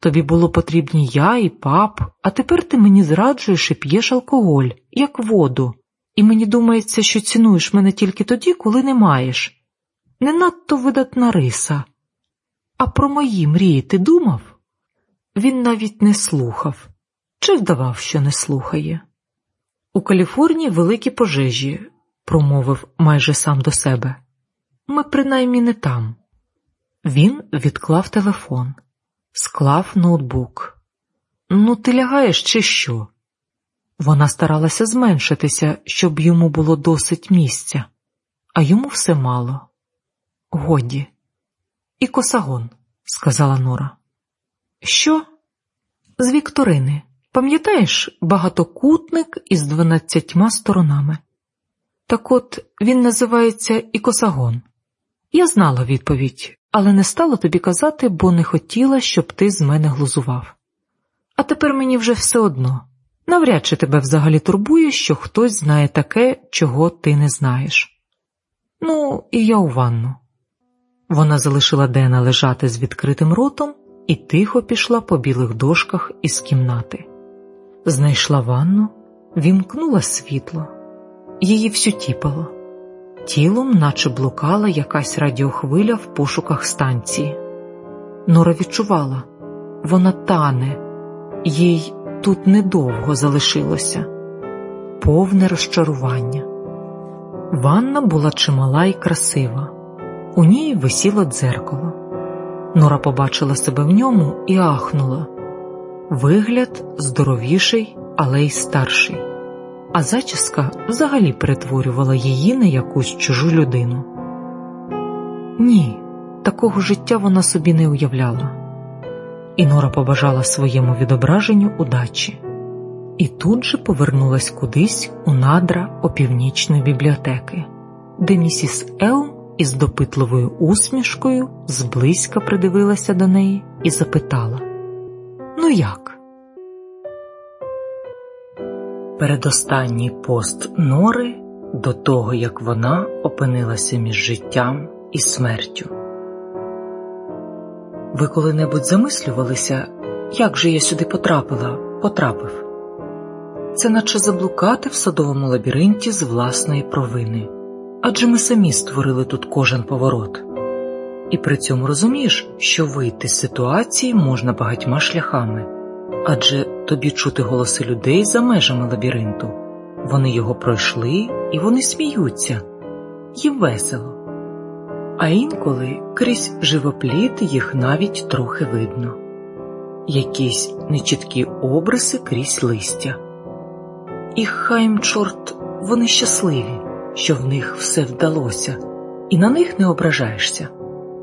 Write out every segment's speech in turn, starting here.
Тобі було потрібні я і пап, а тепер ти мені зраджуєш і п'єш алкоголь, як воду, і мені думається, що цінуєш мене тільки тоді, коли не маєш. Не надто видатна риса. А про мої мрії ти думав? Він навіть не слухав чи вдавав, що не слухає. У Каліфорнії великі пожежі, промовив майже сам до себе. Ми принаймні не там. Він відклав телефон, склав ноутбук. Ну, ти лягаєш, чи що? Вона старалася зменшитися, щоб йому було досить місця, а йому все мало. Годі. І косагон, сказала Нора. Що? З Вікторини. Пам'ятаєш багатокутник із дванадцятьма сторонами? Так от він називається Ікосагон. Я знала відповідь, але не стала тобі казати, бо не хотіла, щоб ти з мене глузував. А тепер мені вже все одно. Навряд чи тебе взагалі турбує, що хтось знає таке, чого ти не знаєш. Ну, і я у ванну. Вона залишила Дена лежати з відкритим ротом і тихо пішла по білих дошках із кімнати. Знайшла ванну, вімкнула світло, її всю тіпало. Тілом, наче блукала якась радіохвиля в пошуках станції. Нора відчувала, вона тане, їй тут недовго залишилося, повне розчарування. Ванна була чимала і красива, у ній висіло дзеркало. Нора побачила себе в ньому і ахнула. Вигляд здоровіший, але й старший, а зачіска взагалі перетворювала її на якусь чужу людину. Ні, такого життя вона собі не уявляла. І Нора побажала своєму відображенню удачі, і тут же повернулась кудись у надра опівнічної бібліотеки, де місіс Елм із допитливою усмішкою зблизька придивилася до неї і запитала: Ну як? Передостанній пост Нори до того, як вона опинилася між життям і смертю. Ви коли-небудь замислювалися, як же я сюди потрапила, потрапив? Це наче заблукати в садовому лабіринті з власної провини, адже ми самі створили тут кожен поворот. І при цьому розумієш, що вийти з ситуації можна багатьма шляхами, адже тобі чути голоси людей за межами лабіринту. Вони його пройшли і вони сміються, їм весело. А інколи крізь живопліт їх навіть трохи видно, якісь нечіткі обриси крізь листя. І хай їм, чорт, вони щасливі, що в них все вдалося, і на них не ображаєшся,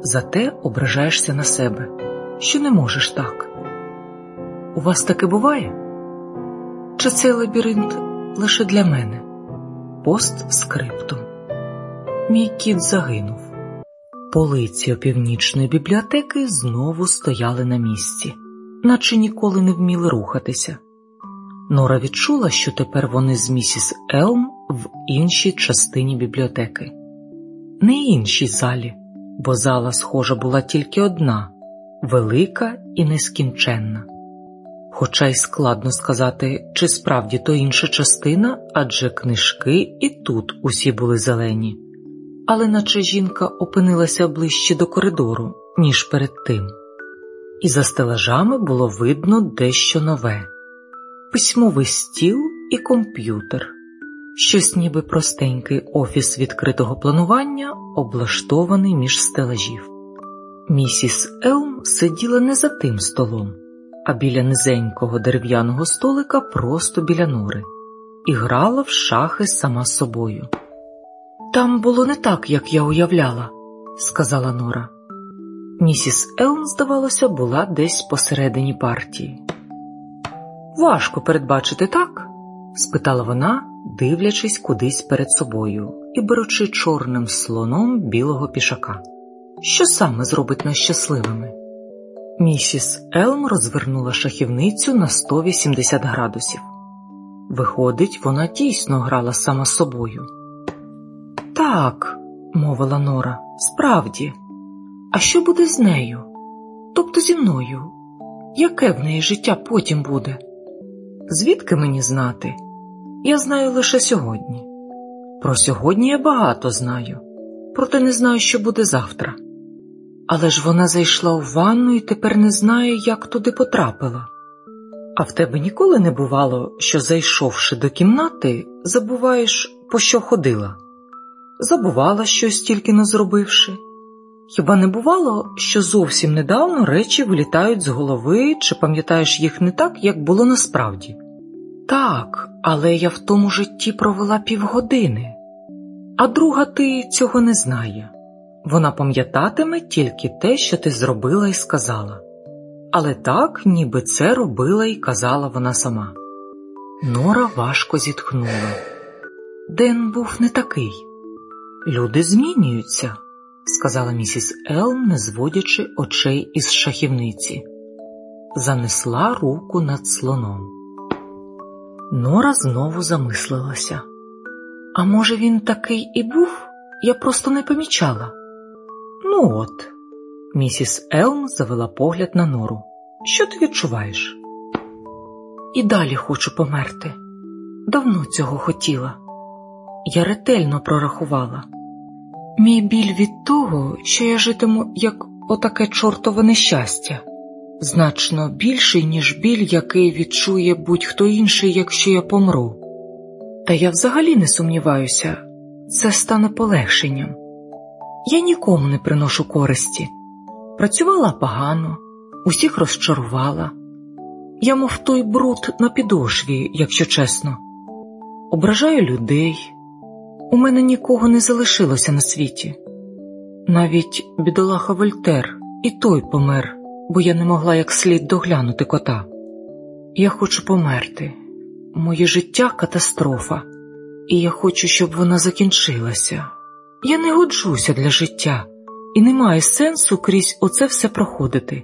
зате ображаєшся на себе, що не можеш так. У вас таке буває? Чи цей лабіринт лише для мене? Пост скриптум. Мій кіт загинув. Полиці опівнічної бібліотеки знову стояли на місці, наче ніколи не вміли рухатися. Нора відчула, що тепер вони з місіс Елм в іншій частині бібліотеки, не іншій залі, бо зала, схожа, була тільки одна велика і нескінченна. Хоча й складно сказати, чи справді то інша частина, адже книжки і тут усі були зелені, але наче жінка опинилася ближче до коридору, ніж перед тим, і за стелажами було видно дещо нове. Письмовий стіл і комп'ютер, щось ніби простенький офіс відкритого планування, облаштований між стелажів. Місіс Елм сиділа не за тим столом, а біля низенького дерев'яного столика просто біля нори, і грала в шахи сама собою. Там було не так, як я уявляла, сказала Нора. Місіс Елм, здавалося, була десь посередині партії. Важко передбачити так? спитала вона, дивлячись кудись перед собою і беручи чорним слоном білого пішака. Що саме зробить нас щасливими? Місіс Елм розвернула шахівницю на 180 градусів. Виходить, вона дійсно грала сама собою. Так, мовила Нора, справді, а що буде з нею? Тобто зі мною? яке в неї життя потім буде? Звідки мені знати? Я знаю лише сьогодні. Про сьогодні я багато знаю, проте не знаю, що буде завтра. Але ж вона зайшла у ванну і тепер не знає, як туди потрапила. А в тебе ніколи не бувало, що, зайшовши до кімнати, забуваєш, по що ходила? Забувала щось тільки не зробивши. Хіба не бувало, що зовсім недавно речі вилітають з голови, чи пам'ятаєш їх не так, як було насправді? Так, але я в тому житті провела півгодини, а друга ти цього не знає. Вона пам'ятатиме тільки те, що ти зробила і сказала. Але так, ніби це робила і казала вона сама. Нора важко зітхнула. Ден був не такий. Люди змінюються, сказала місіс Елм, не зводячи очей із шахівниці. Занесла руку над слоном. Нора знову замислилася. А може, він такий і був? Я просто не помічала. Ну от, місіс Елм завела погляд на нору. Що ти відчуваєш? І далі хочу померти. Давно цього хотіла. Я ретельно прорахувала. Мій біль від того, що я житиму як отаке чортове нещастя, значно більший, ніж біль, який відчує будь-хто інший, якщо я помру. Та я взагалі не сумніваюся, це стане полегшенням. Я нікому не приношу користі. Працювала погано, усіх розчарувала. Я, мов той бруд на підошві, якщо чесно, ображаю людей. У мене нікого не залишилося на світі. Навіть бідолаха Вольтер і той помер, бо я не могла як слід доглянути кота. Я хочу померти. Моє життя катастрофа, і я хочу, щоб вона закінчилася. Я не годжуся для життя, і немає сенсу крізь оце все проходити.